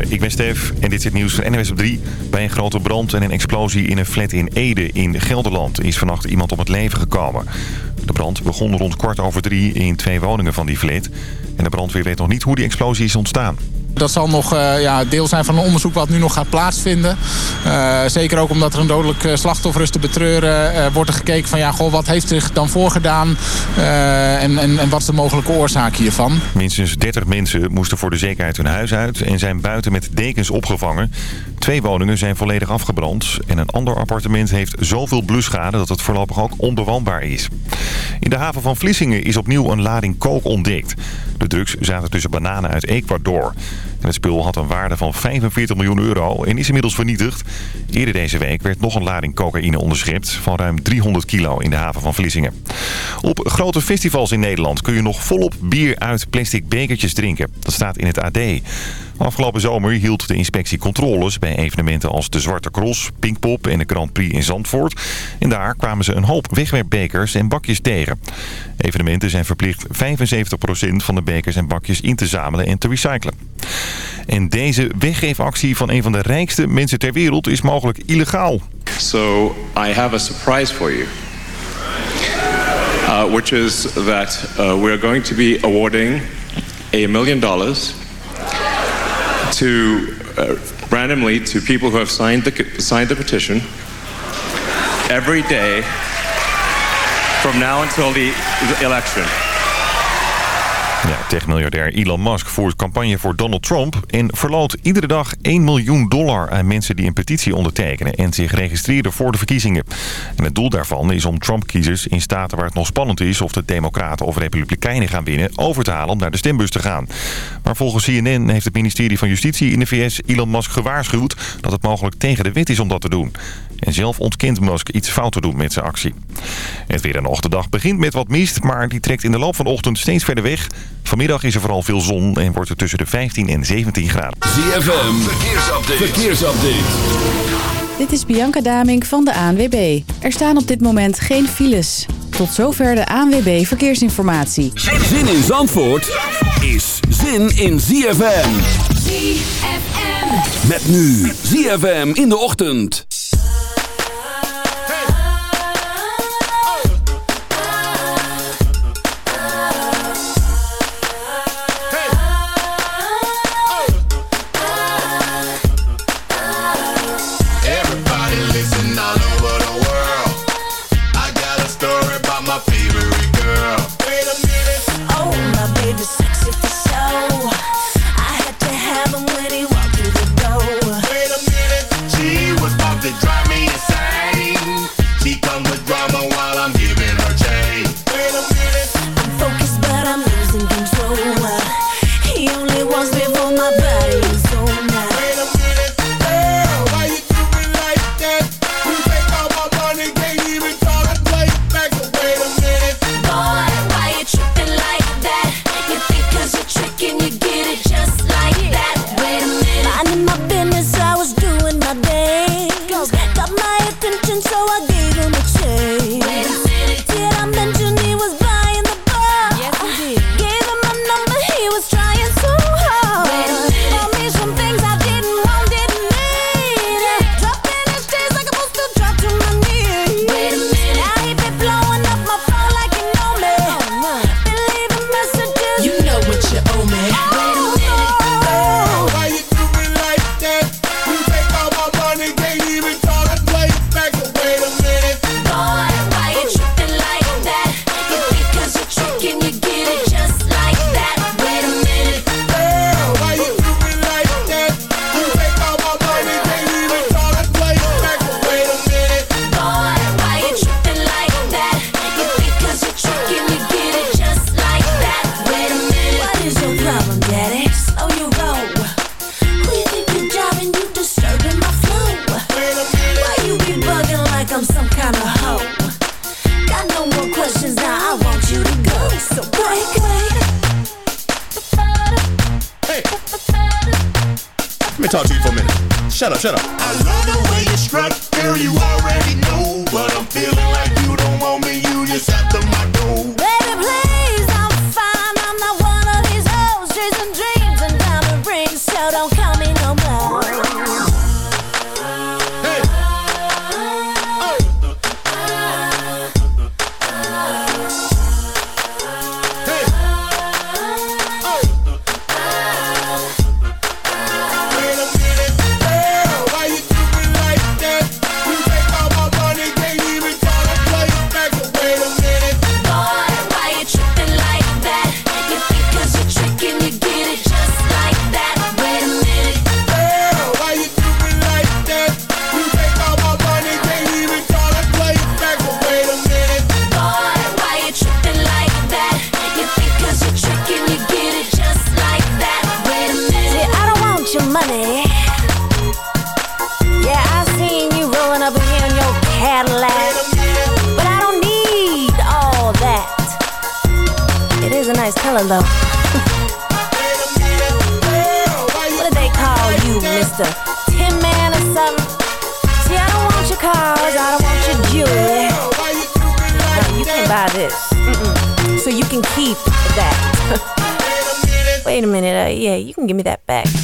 Ik ben Stef en dit is het nieuws van NWS op 3. Bij een grote brand en een explosie in een flat in Ede in Gelderland is vannacht iemand om het leven gekomen. De brand begon rond kwart over drie in twee woningen van die flat. En de brandweer weet nog niet hoe die explosie is ontstaan. Dat zal nog uh, ja, deel zijn van een onderzoek wat nu nog gaat plaatsvinden. Uh, zeker ook omdat er een dodelijk eh, slachtoffer is te betreuren... Uh, wordt er gekeken van ja, goh, wat heeft zich dan voorgedaan... en, en, en wat is de mogelijke oorzaak hiervan. Minstens 30 mensen moesten voor de zekerheid hun huis uit... en zijn buiten met dekens opgevangen. Twee woningen zijn volledig afgebrand... en een ander appartement heeft zoveel blusschade... dat het voorlopig ook onbewoonbaar is. In de haven van Vlissingen is opnieuw een lading kook ontdekt. De drugs zaten tussen bananen uit Ecuador... Het spul had een waarde van 45 miljoen euro en is inmiddels vernietigd. Eerder deze week werd nog een lading cocaïne onderschept van ruim 300 kilo in de haven van Vlissingen. Op grote festivals in Nederland kun je nog volop bier uit plastic bekertjes drinken. Dat staat in het AD. Afgelopen zomer hield de inspectie controles bij evenementen als de Zwarte Cross, Pinkpop en de Grand Prix in Zandvoort. En daar kwamen ze een hoop wegwerpbekers en bakjes tegen. Evenementen zijn verplicht 75% van de bekers en bakjes in te zamelen en te recyclen. En deze weggeefactie van een van de rijkste mensen ter wereld is mogelijk illegaal. So I have a surprise for you. Uh, which is that uh, we're going to be awarding a million dollars to uh, randomly to people who have signed the signed the petition every day from now until the election. Ja, techmiljardair Elon Musk voert campagne voor Donald Trump... en verloot iedere dag 1 miljoen dollar aan mensen die een petitie ondertekenen... en zich registreren voor de verkiezingen. En het doel daarvan is om Trump-kiezers in staten waar het nog spannend is... of de democraten of republikeinen gaan winnen... over te halen om naar de stembus te gaan. Maar volgens CNN heeft het ministerie van Justitie in de VS Elon Musk gewaarschuwd... dat het mogelijk tegen de wet is om dat te doen. En zelf ontkent Musk iets fout te doen met zijn actie. Het weer een ochtenddag begint met wat mist... maar die trekt in de loop van de ochtend steeds verder weg... Vanmiddag is er vooral veel zon en wordt het tussen de 15 en 17 graden. ZFM, verkeersupdate. verkeersupdate. Dit is Bianca Damink van de ANWB. Er staan op dit moment geen files. Tot zover de ANWB Verkeersinformatie. Zin in Zandvoort is zin in ZFM. ZFM. Met nu ZFM in de ochtend. Fella though. what do they call you, Mister Tin Man or something? See, I don't want your cars, I don't want your jewelry. No, you can buy this, mm -mm. so you can keep that. Wait a minute, uh, yeah, you can give me that back.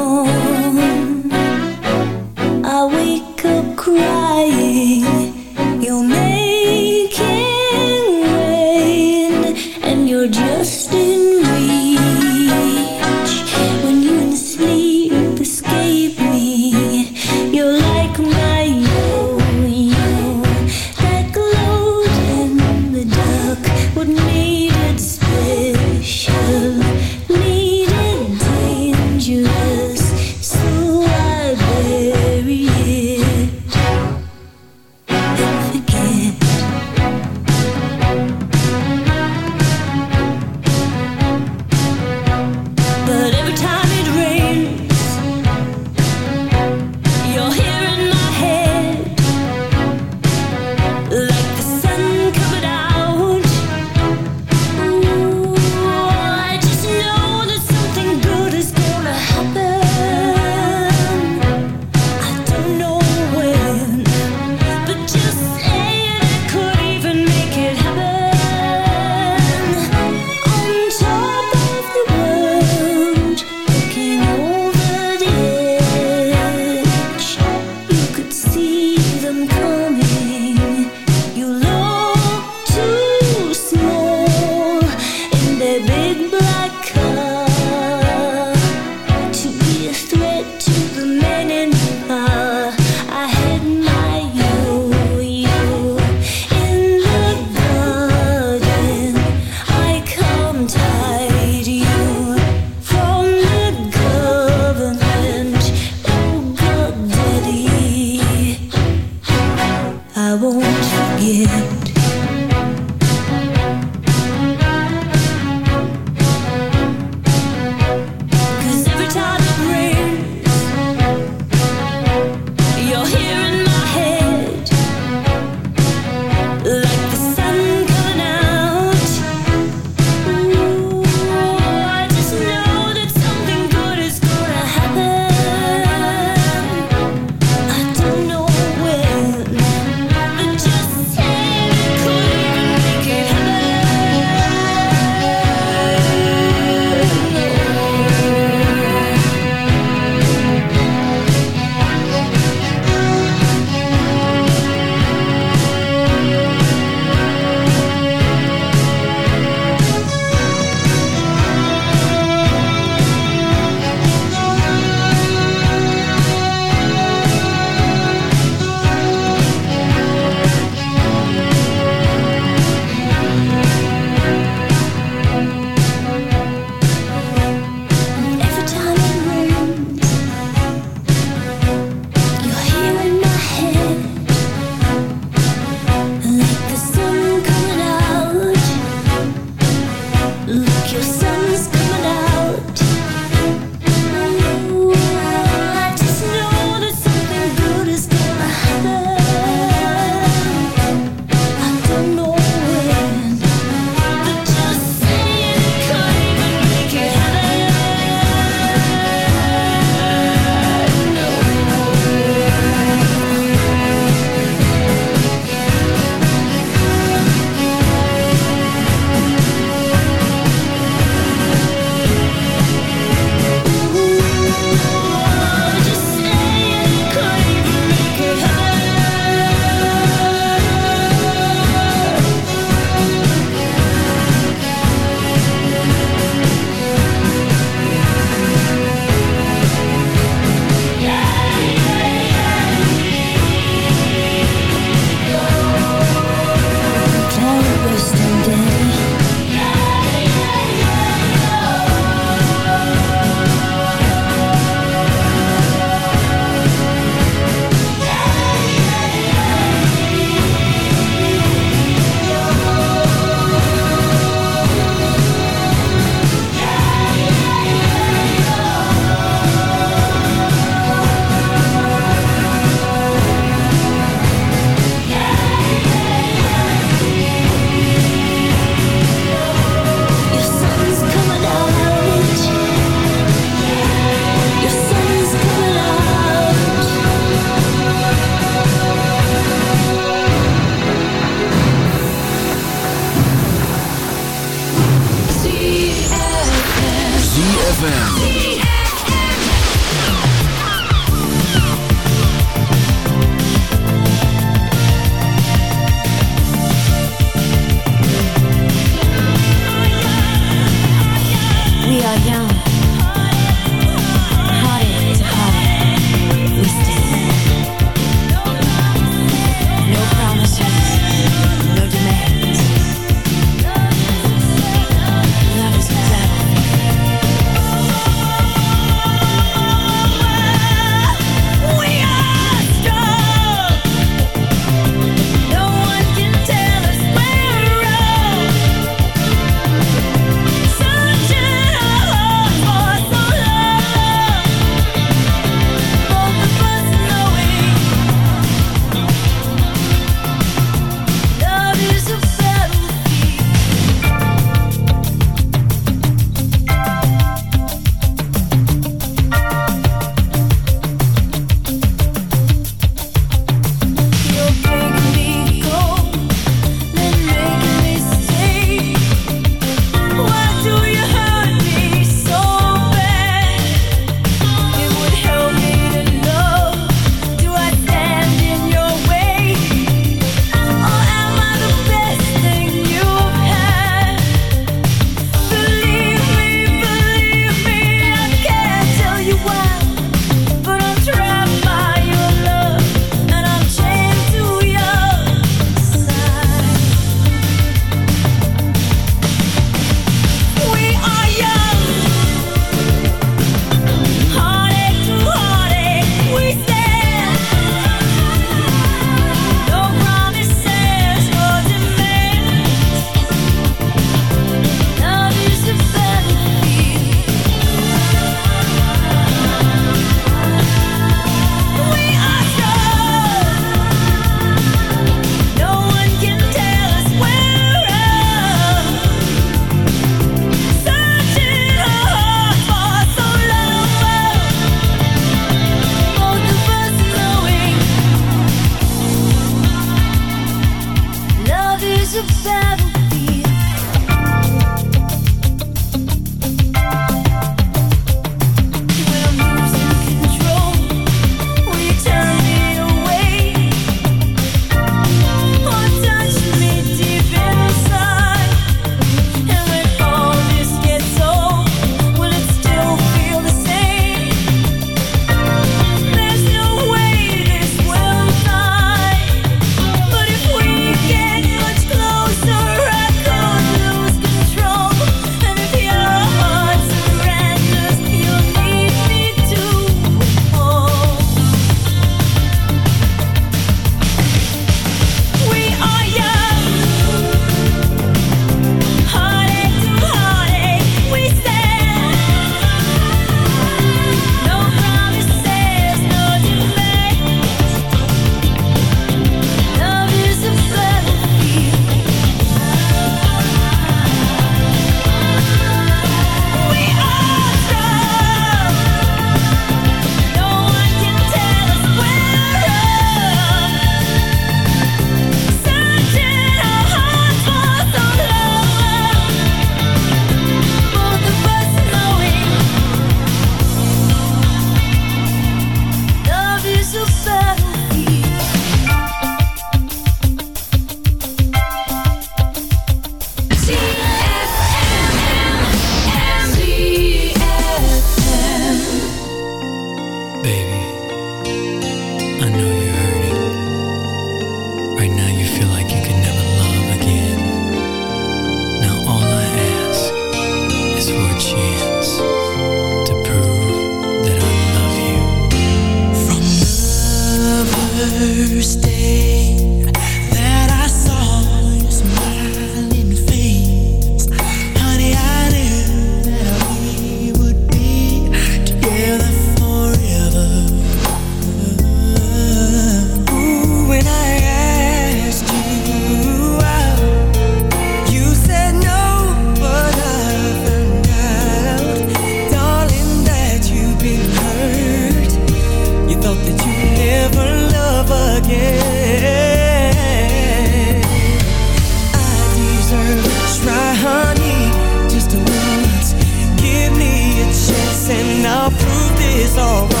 So.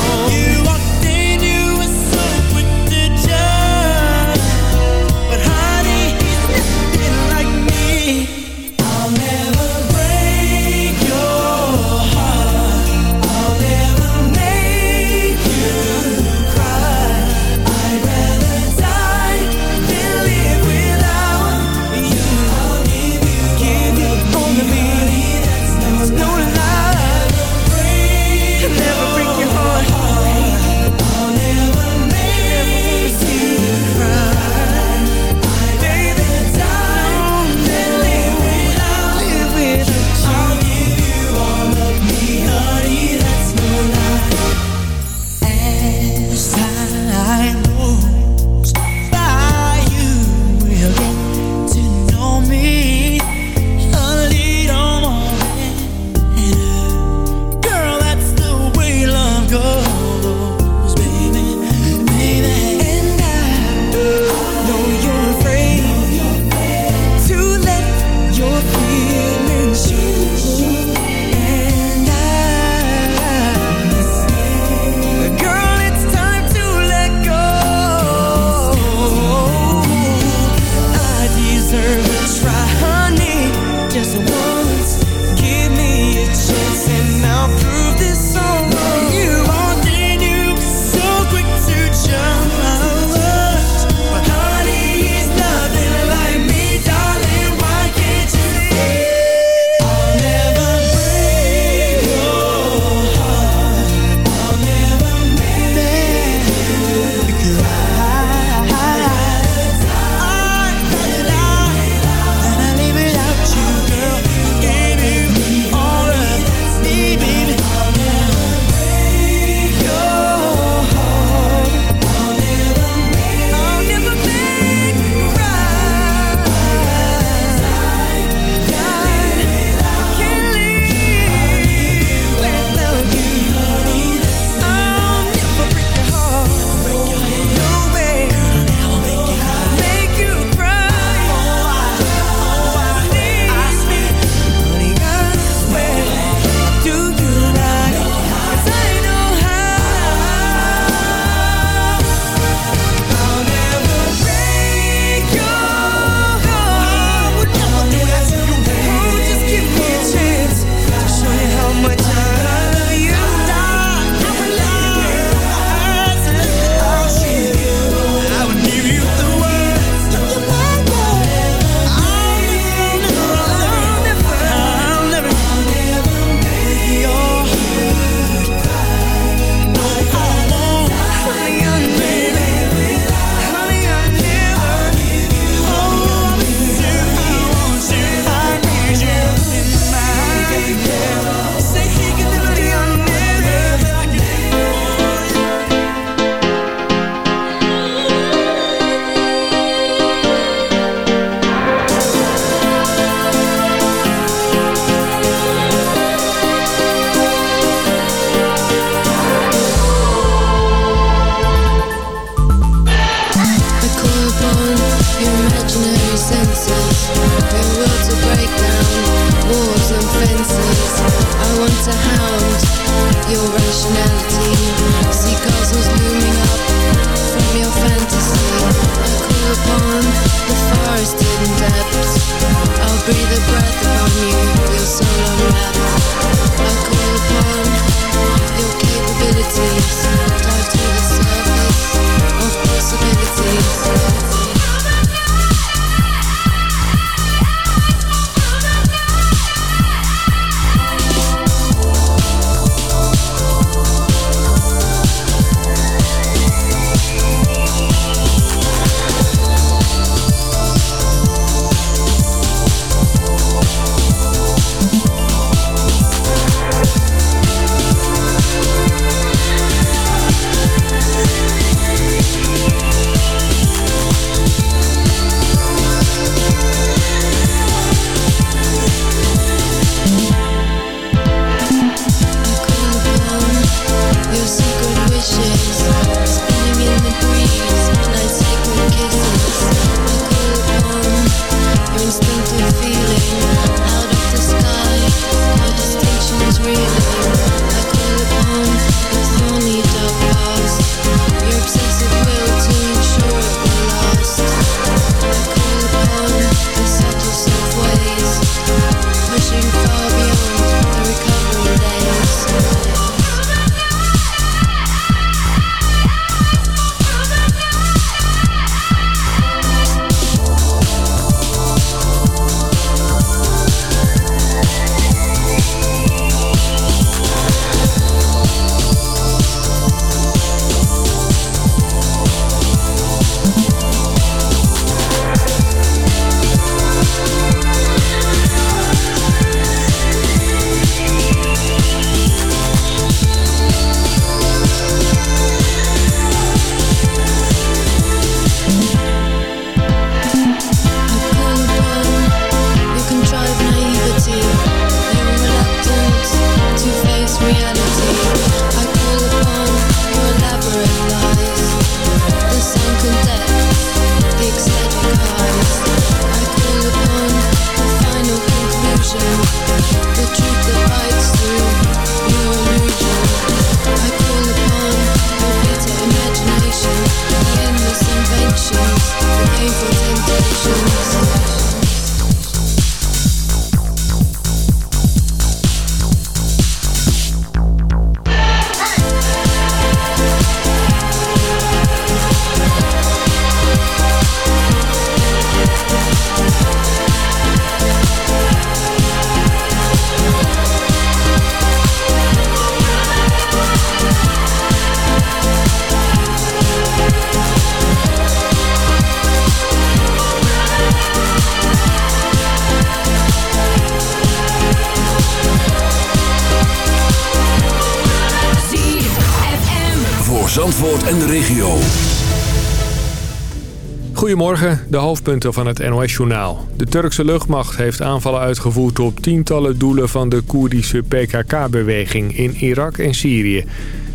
Goedemorgen, de hoofdpunten van het NOS-journaal. De Turkse luchtmacht heeft aanvallen uitgevoerd op tientallen doelen van de Koerdische PKK-beweging in Irak en Syrië.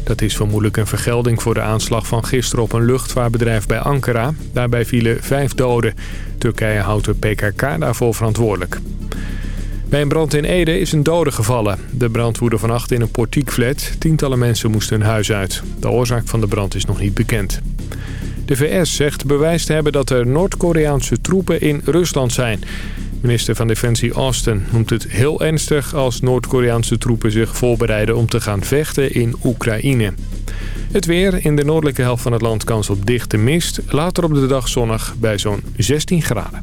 Dat is vermoedelijk een vergelding voor de aanslag van gisteren op een luchtvaartbedrijf bij Ankara. Daarbij vielen vijf doden. Turkije houdt de PKK daarvoor verantwoordelijk. Bij een brand in Ede is een dode gevallen. De brand woedde vannacht in een portiekflat. Tientallen mensen moesten hun huis uit. De oorzaak van de brand is nog niet bekend. De VS zegt bewijs te hebben dat er Noord-Koreaanse troepen in Rusland zijn. Minister van Defensie Austin noemt het heel ernstig als Noord-Koreaanse troepen zich voorbereiden om te gaan vechten in Oekraïne. Het weer in de noordelijke helft van het land kans op dichte mist. Later op de dag zonnig bij zo'n 16 graden.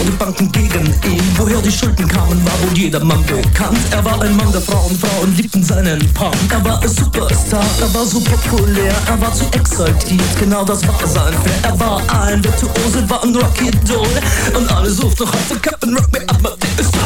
und Banken gegen ihn. Woher die Schulden kamen, war wohl jedermann bekannt. Er war ein Mann der Frauen, Frauen liebten seinen Punk. Er war ein Superstar, er war so populär, er war zu exaltiert, genau das war sein Flair. Er war ein Virtuose, war ein Rocky-Doll und alle suchten auf den Captain Rock, mir ab, ist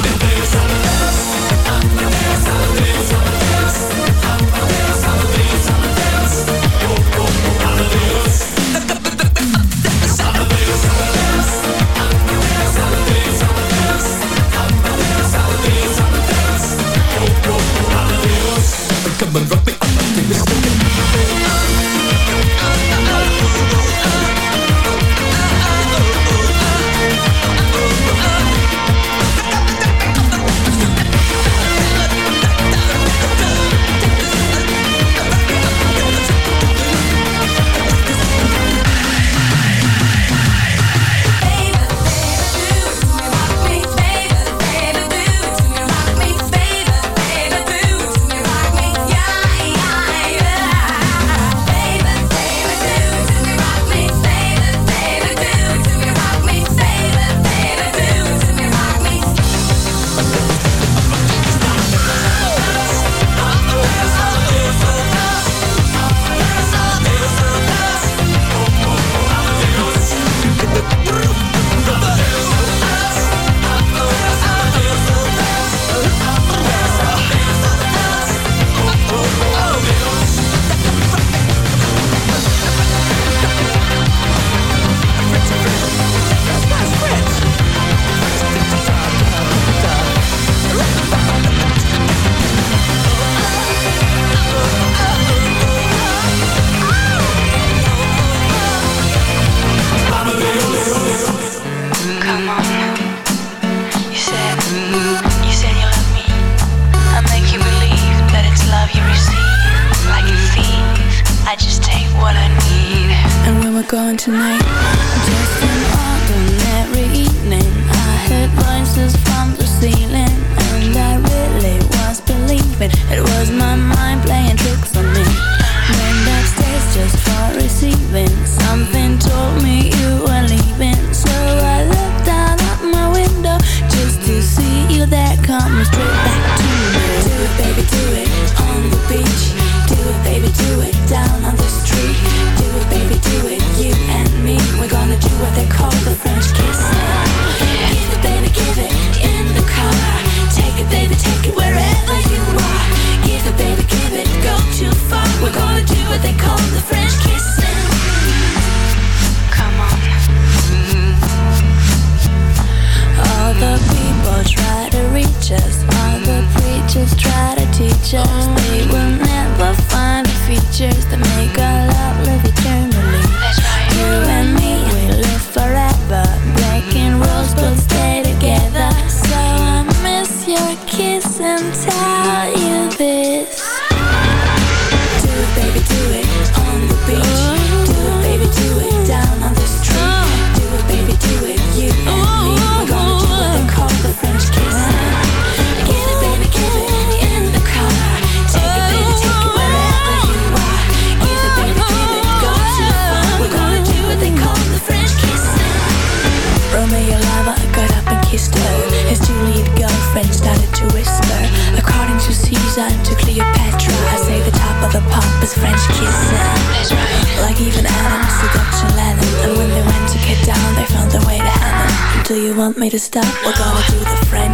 to stop. We're going to do the friend.